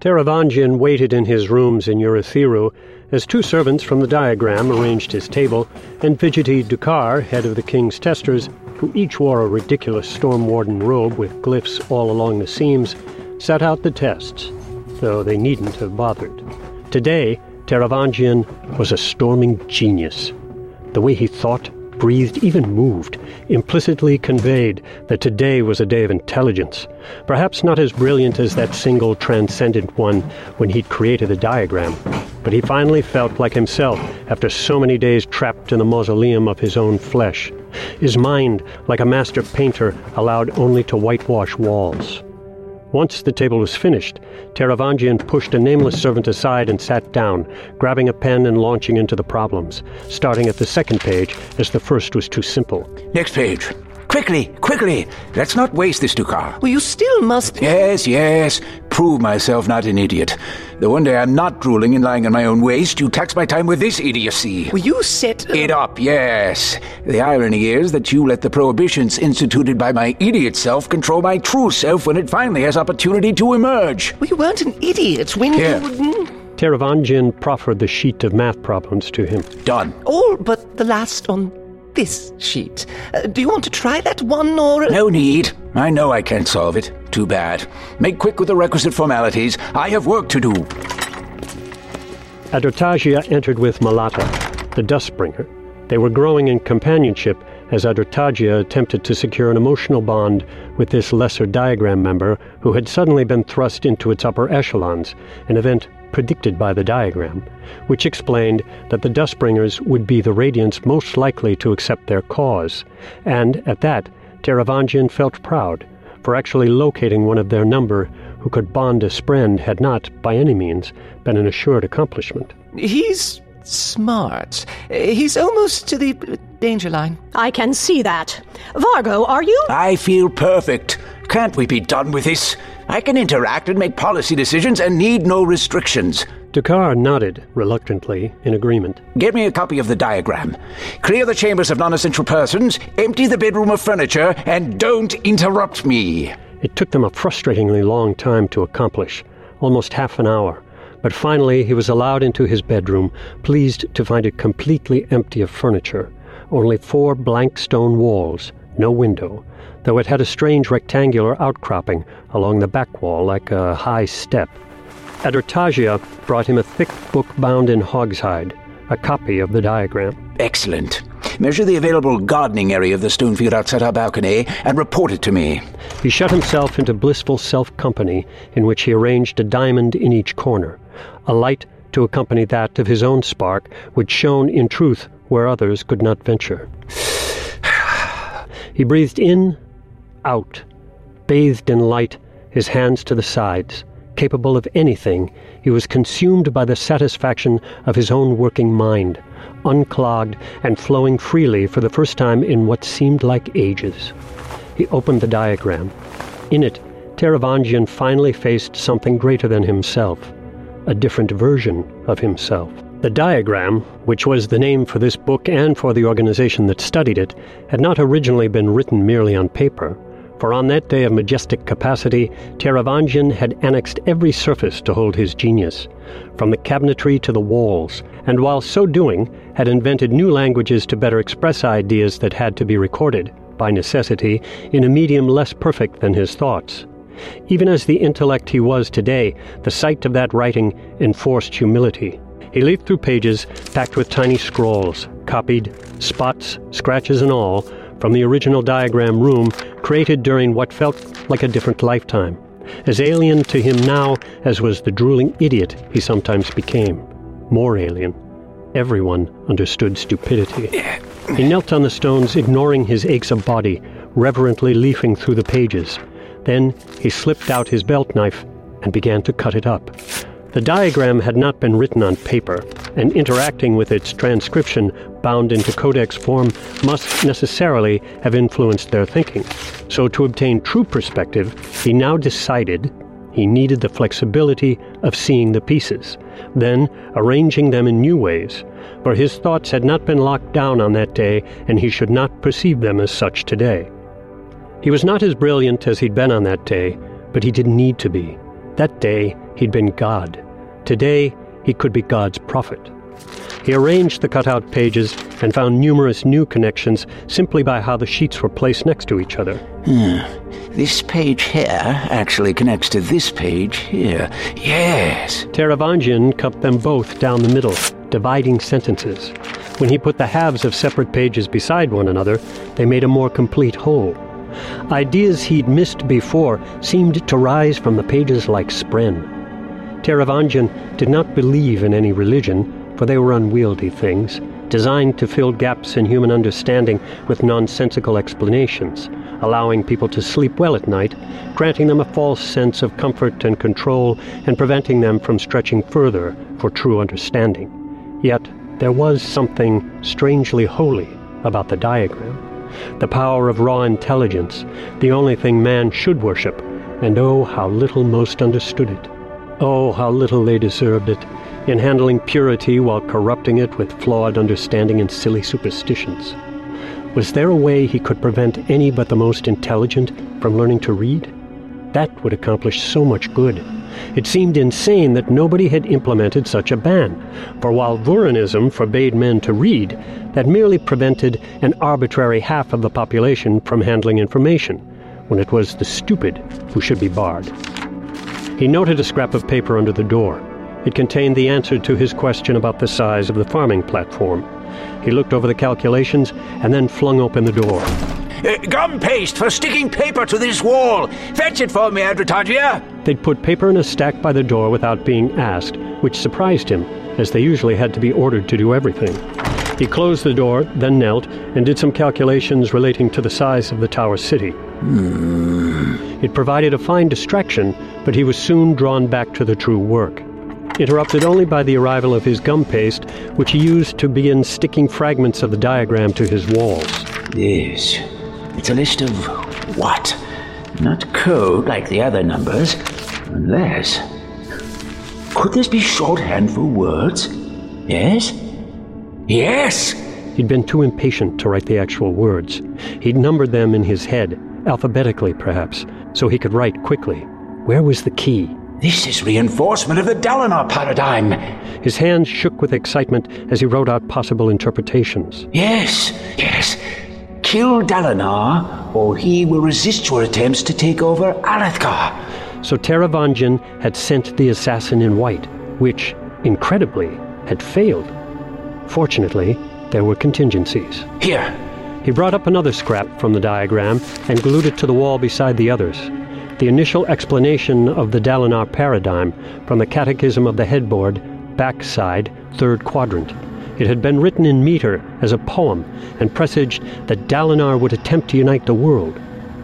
Taravangian waited in his rooms in Urithiru as two servants from the diagram arranged his table, and fidgety Dukar, head of the king's testers, who each wore a ridiculous storm warden robe with glyphs all along the seams, set out the tests, though they needn't have bothered. Today, Taravangian was a storming genius. The way he thought, breathed, even moved, implicitly conveyed that today was a day of intelligence, perhaps not as brilliant as that single transcendent one when he'd created the diagram, but he finally felt like himself after so many days trapped in the mausoleum of his own flesh, his mind, like a master painter, allowed only to whitewash walls. Once the table was finished, Taravangian pushed a nameless servant aside and sat down, grabbing a pen and launching into the problems, starting at the second page as the first was too simple. Next page. Quickly, quickly! Let's not waste this Dukar. Well, you still must. Yes, yes. Prove myself not an idiot. The one day I'm not drooling and lying on my own waste, you tax my time with this idiocy. Will you set uh, it up? Yes. The irony is that you let the prohibitions instituted by my idiot self control my true self when it finally has opportunity to emerge. Well, you weren't an idiot when Here. you. Taravangian proffered the sheet of math problems to him. Done. All but the last on this sheet. Uh, do you want to try that one or. No need. I know I can't solve it. Too bad. Make quick with the requisite formalities. I have work to do. Adrotagia entered with Malata, the Dustbringer. They were growing in companionship as Adrotagia attempted to secure an emotional bond with this lesser diagram member who had suddenly been thrust into its upper echelons, an event predicted by the diagram, which explained that the Dustbringers would be the Radiants most likely to accept their cause, and at that, Taravangian felt proud, for actually locating one of their number who could bond a spren had not, by any means, been an assured accomplishment. He's smart. He's almost to the danger line. I can see that. Vargo, are you? I feel perfect. Can't we be done with this? I can interact and make policy decisions and need no restrictions. Dukar nodded reluctantly in agreement. Get me a copy of the diagram. Clear the chambers of non essential persons, empty the bedroom of furniture, and don't interrupt me. It took them a frustratingly long time to accomplish, almost half an hour. But finally, he was allowed into his bedroom, pleased to find it completely empty of furniture. Only four blank stone walls, no window, though it had a strange rectangular outcropping along the back wall like a high step. Adrotagia brought him a thick book bound in hogshide, a copy of the diagram. Excellent. Measure the available gardening area of the stone field outside our balcony and report it to me. He shut himself into blissful self company, in which he arranged a diamond in each corner, a light to accompany that of his own spark, which shone in truth where others could not venture. he breathed in, out, bathed in light, his hands to the sides. Capable of anything, he was consumed by the satisfaction of his own working mind, unclogged and flowing freely for the first time in what seemed like ages. He opened the diagram. In it, Taravangian finally faced something greater than himself, a different version of himself. The diagram, which was the name for this book and for the organization that studied it, had not originally been written merely on paper, for on that day of majestic capacity, Taravangian had annexed every surface to hold his genius, from the cabinetry to the walls, and while so doing, had invented new languages to better express ideas that had to be recorded, by necessity, in a medium less perfect than his thoughts. Even as the intellect he was today, the sight of that writing enforced humility. He leafed through pages packed with tiny scrawls, copied, spots, scratches and all, from the original diagram room created during what felt like a different lifetime, as alien to him now as was the drooling idiot he sometimes became. More alien. Everyone understood stupidity. He knelt on the stones, ignoring his aches of body, reverently leafing through the pages. Then he slipped out his belt knife and began to cut it up. The diagram had not been written on paper, and interacting with its transcription bound into codex form must necessarily have influenced their thinking. So, to obtain true perspective, he now decided he needed the flexibility of seeing the pieces, then arranging them in new ways, for his thoughts had not been locked down on that day, and he should not perceive them as such today. He was not as brilliant as he'd been on that day, but he didn't need to be. That day, he'd been God. Today, he could be God's prophet. He arranged the cutout pages and found numerous new connections simply by how the sheets were placed next to each other. Hmm. This page here actually connects to this page here. Yes. Taravangian cut them both down the middle, dividing sentences. When he put the halves of separate pages beside one another, they made a more complete whole. Ideas he'd missed before seemed to rise from the pages like spren. Taravangian did not believe in any religion, for they were unwieldy things, designed to fill gaps in human understanding with nonsensical explanations, allowing people to sleep well at night, granting them a false sense of comfort and control, and preventing them from stretching further for true understanding. Yet there was something strangely holy about the diagram. The power of raw intelligence, the only thing man should worship, and oh, how little most understood it. Oh, how little they deserved it, in handling purity while corrupting it with flawed understanding and silly superstitions. Was there a way he could prevent any but the most intelligent from learning to read? That would accomplish so much good. It seemed insane that nobody had implemented such a ban, for while Vorinism forbade men to read, that merely prevented an arbitrary half of the population from handling information, when it was the stupid who should be barred. He noted a scrap of paper under the door. It contained the answer to his question about the size of the farming platform. He looked over the calculations and then flung open the door. Uh, gum paste for sticking paper to this wall. Fetch it for me, Adrotagia. They'd put paper in a stack by the door without being asked, which surprised him, as they usually had to be ordered to do everything. He closed the door, then knelt, and did some calculations relating to the size of the Tower City. It provided a fine distraction, but he was soon drawn back to the true work. Interrupted only by the arrival of his gum paste, which he used to begin sticking fragments of the diagram to his walls. This. It's a list of what? Not code like the other numbers. Unless. Could this be shorthand for words? Yes? Yes! He'd been too impatient to write the actual words. He'd numbered them in his head, alphabetically perhaps, so he could write quickly. Where was the key? This is reinforcement of the Dalinar paradigm. His hands shook with excitement as he wrote out possible interpretations. Yes, yes. Kill Dalinar, or he will resist your attempts to take over Alethkar. So Taravangian had sent the assassin in white, which, incredibly, had failed. Fortunately, there were contingencies. Here. He brought up another scrap from the diagram and glued it to the wall beside the others. The initial explanation of the Dalinar paradigm from the Catechism of the Headboard, backside, third quadrant. It had been written in meter as a poem and presaged that Dalinar would attempt to unite the world.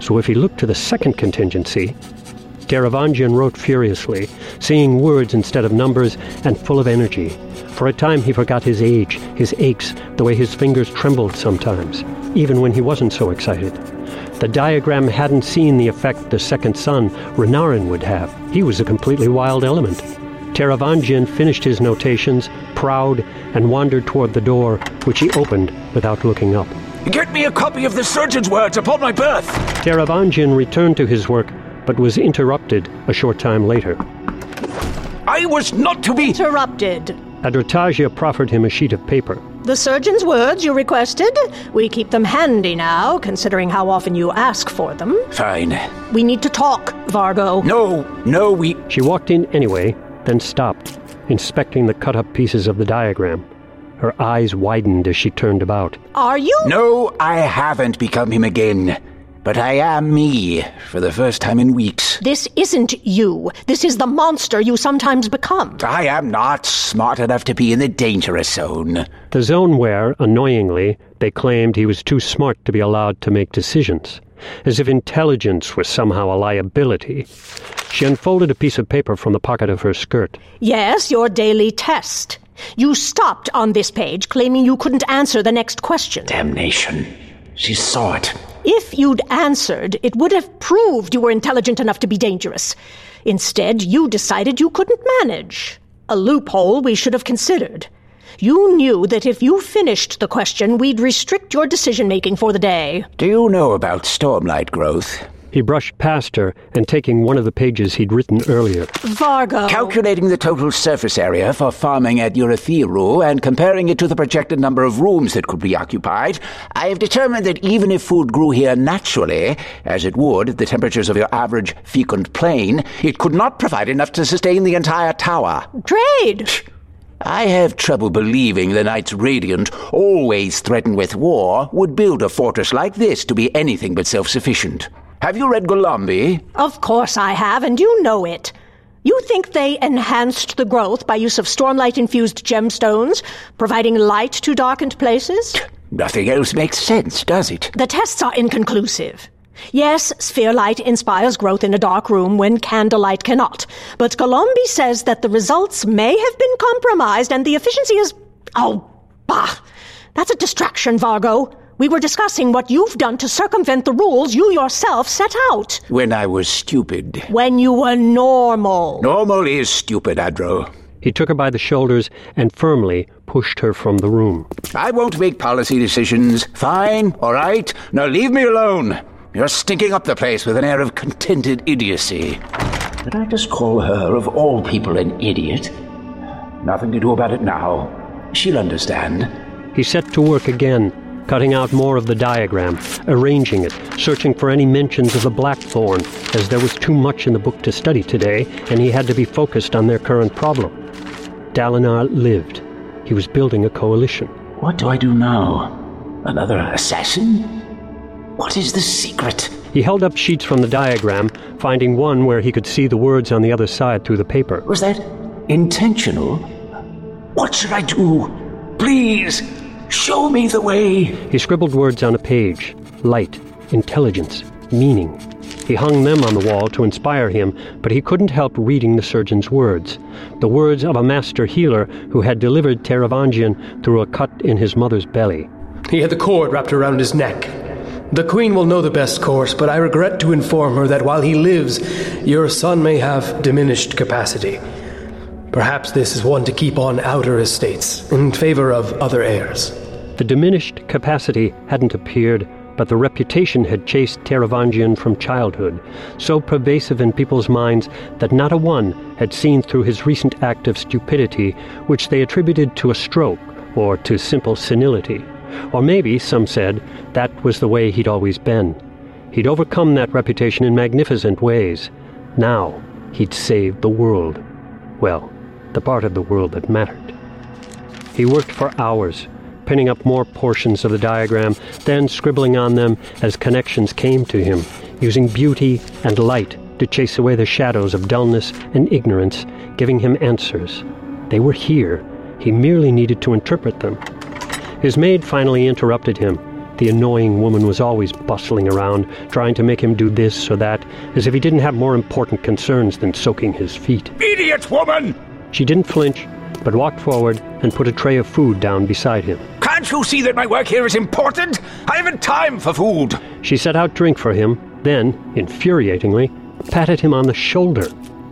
So if he looked to the second contingency, Taravangian wrote furiously, seeing words instead of numbers and full of energy. For a time he forgot his age, his aches, the way his fingers trembled sometimes, even when he wasn't so excited. The diagram hadn't seen the effect the second son, Renarin, would have. He was a completely wild element. Taravangian finished his notations, proud, and wandered toward the door, which he opened without looking up. Get me a copy of the surgeon's words upon my birth. Taravangian returned to his work, but was interrupted a short time later. I was not to be. Interrupted. Adrotagia proffered him a sheet of paper. The surgeon's words you requested? We keep them handy now, considering how often you ask for them. Fine. We need to talk, Vargo. No, no, we. She walked in anyway, then stopped, inspecting the cut up pieces of the diagram. Her eyes widened as she turned about. Are you? No, I haven't become him again. But I am me, for the first time in weeks. This isn't you. This is the monster you sometimes become. I am not smart enough to be in the dangerous zone. The zone where, annoyingly, they claimed he was too smart to be allowed to make decisions, as if intelligence was somehow a liability. She unfolded a piece of paper from the pocket of her skirt. Yes, your daily test. You stopped on this page claiming you couldn't answer the next question. Damnation. She saw it. If you'd answered, it would have proved you were intelligent enough to be dangerous. Instead, you decided you couldn't manage. A loophole we should have considered. You knew that if you finished the question, we'd restrict your decision making for the day. Do you know about stormlight growth? He brushed past her and taking one of the pages he'd written earlier. Vargo. Calculating the total surface area for farming at Urithiru and comparing it to the projected number of rooms that could be occupied, I have determined that even if food grew here naturally, as it would at the temperatures of your average fecund plain, it could not provide enough to sustain the entire tower. Trade. I have trouble believing the Knights Radiant, always threatened with war, would build a fortress like this to be anything but self-sufficient. Have you read Golombi? Of course I have, and you know it. You think they enhanced the growth by use of stormlight infused gemstones, providing light to darkened places? Nothing else makes sense, does it? The tests are inconclusive. Yes, sphere light inspires growth in a dark room when candlelight cannot. But Golombi says that the results may have been compromised and the efficiency is. Oh, bah! That's a distraction, Vargo. We were discussing what you've done to circumvent the rules you yourself set out. When I was stupid. When you were normal. Normal is stupid, Adro. He took her by the shoulders and firmly pushed her from the room. I won't make policy decisions. Fine, all right. Now leave me alone. You're stinking up the place with an air of contented idiocy. Did I just call her, of all people, an idiot? Nothing to do about it now. She'll understand. He set to work again, cutting out more of the diagram, arranging it, searching for any mentions of the blackthorn, as there was too much in the book to study today, and he had to be focused on their current problem. Dalinar lived. He was building a coalition. What do I do now? Another assassin? What is the secret? He held up sheets from the diagram, finding one where he could see the words on the other side through the paper. Was that intentional? What should I do? Please, show me the way. He scribbled words on a page light, intelligence, meaning. He hung them on the wall to inspire him, but he couldn't help reading the surgeon's words. The words of a master healer who had delivered Taravangian through a cut in his mother's belly. He had the cord wrapped around his neck. The Queen will know the best course, but I regret to inform her that while he lives, your son may have diminished capacity. Perhaps this is one to keep on outer estates, in favor of other heirs. The diminished capacity hadn't appeared, but the reputation had chased Taravangian from childhood, so pervasive in people's minds that not a one had seen through his recent act of stupidity, which they attributed to a stroke or to simple senility. Or maybe, some said, that was the way he'd always been. He'd overcome that reputation in magnificent ways. Now, he'd saved the world. Well, the part of the world that mattered. He worked for hours, pinning up more portions of the diagram, then scribbling on them as connections came to him, using beauty and light to chase away the shadows of dullness and ignorance, giving him answers. They were here. He merely needed to interpret them. His maid finally interrupted him. The annoying woman was always bustling around, trying to make him do this or that, as if he didn't have more important concerns than soaking his feet. Idiot woman! She didn't flinch, but walked forward and put a tray of food down beside him. Can't you see that my work here is important? I haven't time for food. She set out drink for him, then, infuriatingly, patted him on the shoulder.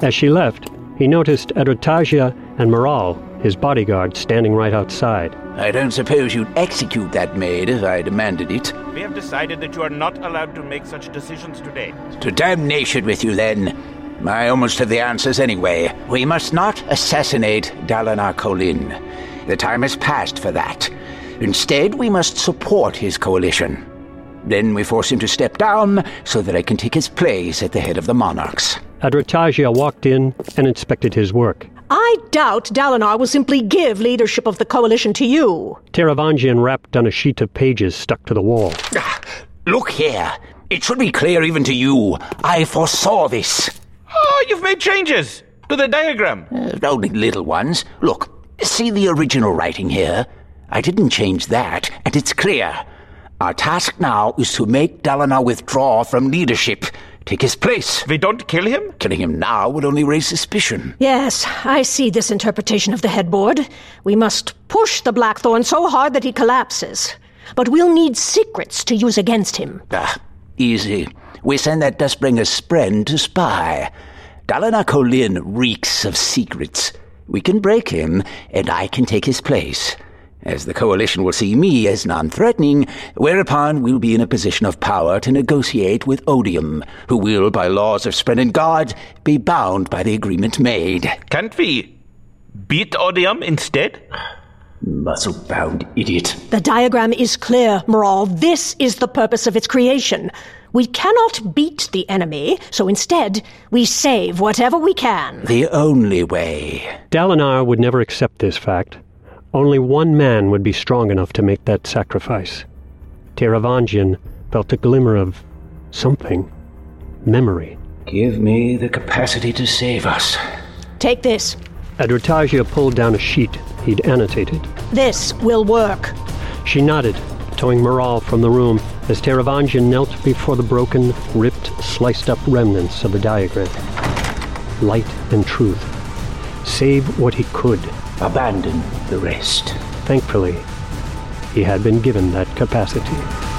As she left, he noticed Adrotagia and Mrall, his bodyguard, standing right outside. I don't suppose you'd execute that maid if I demanded it. We have decided that you are not allowed to make such decisions today. To damnation with you, then. I almost have the answers anyway. We must not assassinate Dalinar Kholin. The time has passed for that. Instead, we must support his coalition. Then we force him to step down so that I can take his place at the head of the monarchs. Adrotagia walked in and inspected his work. I doubt Dalinar will simply give leadership of the coalition to you. Taravangian rapped on a sheet of pages stuck to the wall. Ah, look here. It should be clear even to you. I foresaw this. Oh, you've made changes to the diagram. Uh, only little ones. Look, see the original writing here? I didn't change that, and it's clear. Our task now is to make Dalinar withdraw from leadership. Take his place. We don't kill him? Killing him now would only raise suspicion. Yes, I see this interpretation of the headboard. We must push the Blackthorn so hard that he collapses. But we'll need secrets to use against him. Ah, easy. We send that Dustbringer Spren to spy. Dalinar Kholin reeks of secrets. We can break him, and I can take his place. As the Coalition will see me as non-threatening, whereupon we'll be in a position of power to negotiate with Odium, who will, by laws of Sprenengard, be bound by the agreement made. Can't we beat Odium instead? Muscle-bound idiot. The diagram is clear, Mrall. This is the purpose of its creation. We cannot beat the enemy, so instead, we save whatever we can. The only way. Dalinar would never accept this fact. Only one man would be strong enough to make that sacrifice. Taravangian felt a glimmer of something. Memory. Give me the capacity to save us. Take this. Adrotagia pulled down a sheet he'd annotated. This will work. She nodded, towing Mrall from the room as Taravangian knelt before the broken, ripped, sliced up remnants of the diagram. Light and truth. Save what he could. Abandon the rest. Thankfully, he had been given that capacity.